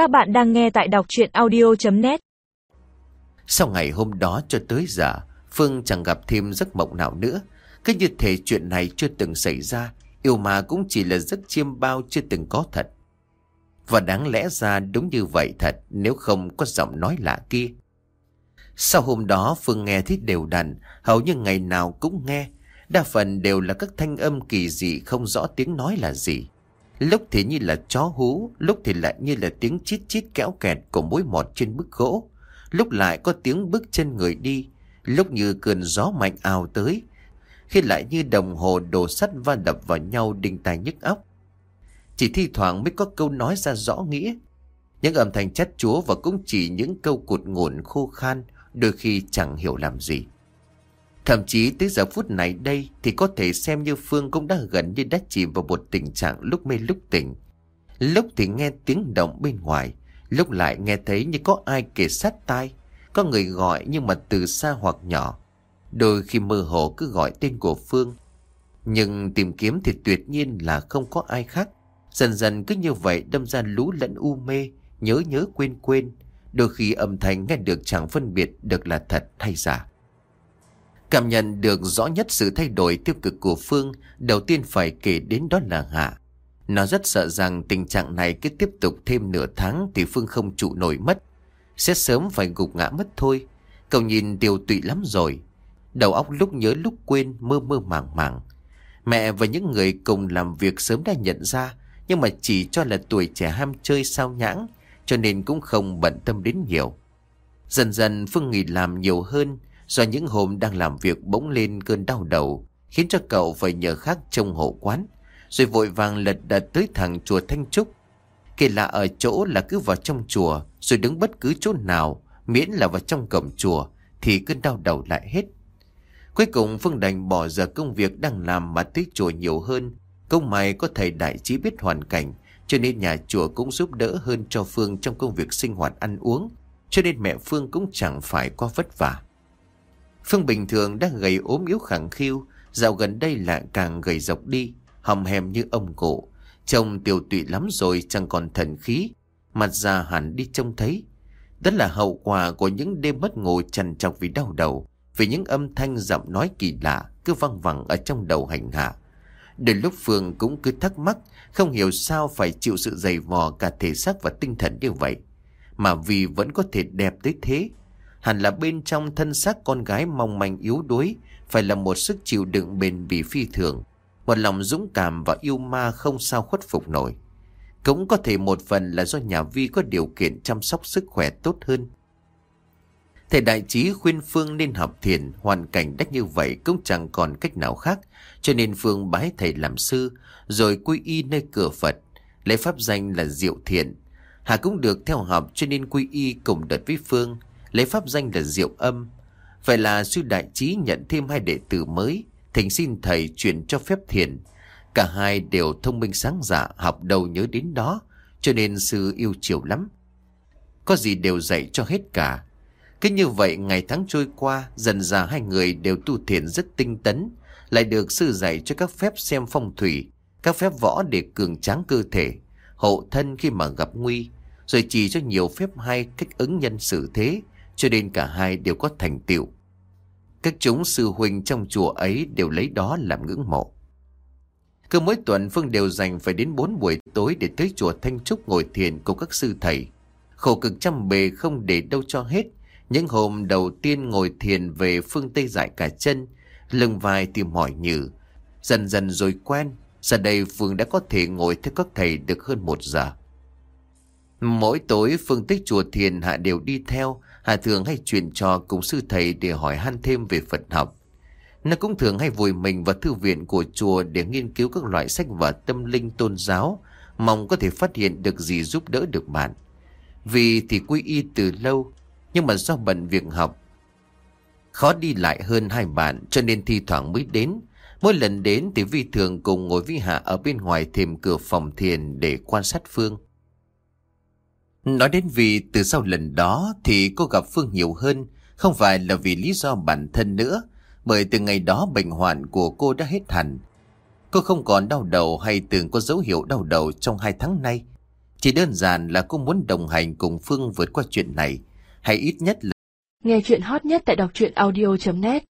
Các bạn đang nghe tại đọc chuyện audio.net Sau ngày hôm đó cho tới giờ, Phương chẳng gặp thêm giấc mộng nào nữa. Cứ như thể chuyện này chưa từng xảy ra, yêu mà cũng chỉ là giấc chiêm bao chưa từng có thật. Và đáng lẽ ra đúng như vậy thật nếu không có giọng nói lạ kia. Sau hôm đó Phương nghe thấy đều đặn, hầu như ngày nào cũng nghe. Đa phần đều là các thanh âm kỳ dị không rõ tiếng nói là gì. Lúc thì như là chó hú, lúc thì lại như là tiếng chít chít kéo kẹt của mối mọt trên bức gỗ. Lúc lại có tiếng bước chân người đi, lúc như cơn gió mạnh ào tới. Khi lại như đồng hồ đồ sắt va đập vào nhau đinh tai nhức óc. Chỉ thi thoảng mới có câu nói ra rõ nghĩa. Những âm thanh chát chúa và cũng chỉ những câu cụt ngủn khô khan, đôi khi chẳng hiểu làm gì. Thậm chí tới giờ phút này đây thì có thể xem như Phương cũng đã gần như đã chìm vào một tình trạng lúc mê lúc tỉnh. Lúc thì nghe tiếng động bên ngoài, lúc lại nghe thấy như có ai kể sát tai, có người gọi nhưng mà từ xa hoặc nhỏ. Đôi khi mơ hồ cứ gọi tên của Phương. Nhưng tìm kiếm thì tuyệt nhiên là không có ai khác. Dần dần cứ như vậy đâm ra lú lẫn u mê, nhớ nhớ quên quên. Đôi khi âm thanh nghe được chẳng phân biệt được là thật hay giả. Cảm nhận được rõ nhất sự thay đổi tiêu cực của Phương, đầu tiên phải kể đến đó là Hạ. Nó rất sợ rằng tình trạng này cứ tiếp tục thêm nửa tháng thì Phương không trụ nổi mất. Sẽ sớm phải gục ngã mất thôi. Cậu nhìn tiêu tụy lắm rồi. Đầu óc lúc nhớ lúc quên, mơ mơ màng màng. Mẹ và những người cùng làm việc sớm đã nhận ra, nhưng mà chỉ cho là tuổi trẻ ham chơi sao nhãng, cho nên cũng không bận tâm đến nhiều. Dần dần Phương nghỉ làm nhiều hơn, Do những hôm đang làm việc bỗng lên cơn đau đầu, Khiến cho cậu phải nhờ khác trông hộ quán, Rồi vội vàng lật đật tới thẳng chùa Thanh Trúc. Kỳ lạ ở chỗ là cứ vào trong chùa, Rồi đứng bất cứ chỗ nào, Miễn là vào trong cổng chùa, Thì cơn đau đầu lại hết. Cuối cùng Phương đành bỏ giờ công việc đang làm Mà tới chùa nhiều hơn. Công may có thầy đại trí biết hoàn cảnh, Cho nên nhà chùa cũng giúp đỡ hơn cho Phương Trong công việc sinh hoạt ăn uống. Cho nên mẹ Phương cũng chẳng phải quá vất vả. Phương bình thường đang gầy ốm yếu khẳng khiu, dạo gần đây lại càng gầy dọc đi, hầm hèm như ông cụ. Trông tiểu tụy lắm rồi chẳng còn thần khí, mặt già hẳn đi trông thấy. Đó là hậu quả của những đêm mất ngủ trằn trọc vì đau đầu, vì những âm thanh giọng nói kỳ lạ cứ văng vẳng ở trong đầu hành hạ. Đến lúc Phương cũng cứ thắc mắc, không hiểu sao phải chịu sự dày vò cả thể xác và tinh thần như vậy. Mà vì vẫn có thể đẹp tới thế, hẳn là bên trong thân xác con gái mong manh yếu đuối, phải là một sức chịu đựng bền bỉ phi thường, một lòng dũng cảm và yêu ma không sao khuất phục nổi. Cũng có thể một phần là do nhà Vi có điều kiện chăm sóc sức khỏe tốt hơn. Thầy đại trí khuyên Phương nên học thiền, hoàn cảnh đắt như vậy cũng chẳng còn cách nào khác, cho nên Phương bái thầy làm sư, rồi quy y nơi cửa Phật, lấy pháp danh là Diệu Thiện. Hà cũng được theo học cho nên quy y cùng đợt với Phương, lấy pháp danh là Diệu Âm. Vậy là sư đại trí nhận thêm hai đệ tử mới, thỉnh xin thầy chuyển cho phép thiền. Cả hai đều thông minh sáng dạ, học đầu nhớ đến đó, cho nên sư yêu chiều lắm. Có gì đều dạy cho hết cả. Cứ như vậy ngày tháng trôi qua, dần ra hai người đều tu thiền rất tinh tấn, lại được sư dạy cho các phép xem phong thủy, các phép võ để cường tráng cơ thể, hộ thân khi mà gặp nguy, rồi chỉ cho nhiều phép hay cách ứng nhân xử thế, cho nên cả hai đều có thành tựu. Các chúng sư huynh trong chùa ấy đều lấy đó làm ngưỡng mộ. Cứ mỗi tuần Phương đều dành phải đến 4 buổi tối để tới chùa Thanh Trúc ngồi thiền cùng các sư thầy. Khổ cực trăm bề không để đâu cho hết. Những hôm đầu tiên ngồi thiền về phương Tây dại cả chân, lưng vai thì mỏi nhừ. Dần dần rồi quen, giờ đây Phương đã có thể ngồi theo các thầy được hơn một giờ. Mỗi tối Phương tích chùa thiền Hạ đều đi theo, hạ thường hay truyền trò cùng sư thầy để hỏi han thêm về Phật học. Nó cũng thường hay vùi mình vào thư viện của chùa để nghiên cứu các loại sách và tâm linh tôn giáo, mong có thể phát hiện được gì giúp đỡ được bạn. Vì thì quy y từ lâu, nhưng mà do bận việc học, khó đi lại hơn hai bạn cho nên thi thoảng mới đến. Mỗi lần đến thì Vi thường cùng ngồi với Hạ ở bên ngoài thềm cửa phòng thiền để quan sát Phương. Nói đến vì từ sau lần đó thì cô gặp Phương nhiều hơn, không phải là vì lý do bản thân nữa, bởi từ ngày đó bệnh hoạn của cô đã hết hẳn. Cô không còn đau đầu hay từng có dấu hiệu đau đầu trong hai tháng nay. Chỉ đơn giản là cô muốn đồng hành cùng Phương vượt qua chuyện này, hay ít nhất là Nghe chuyện hot nhất tại đọc truyện audio.net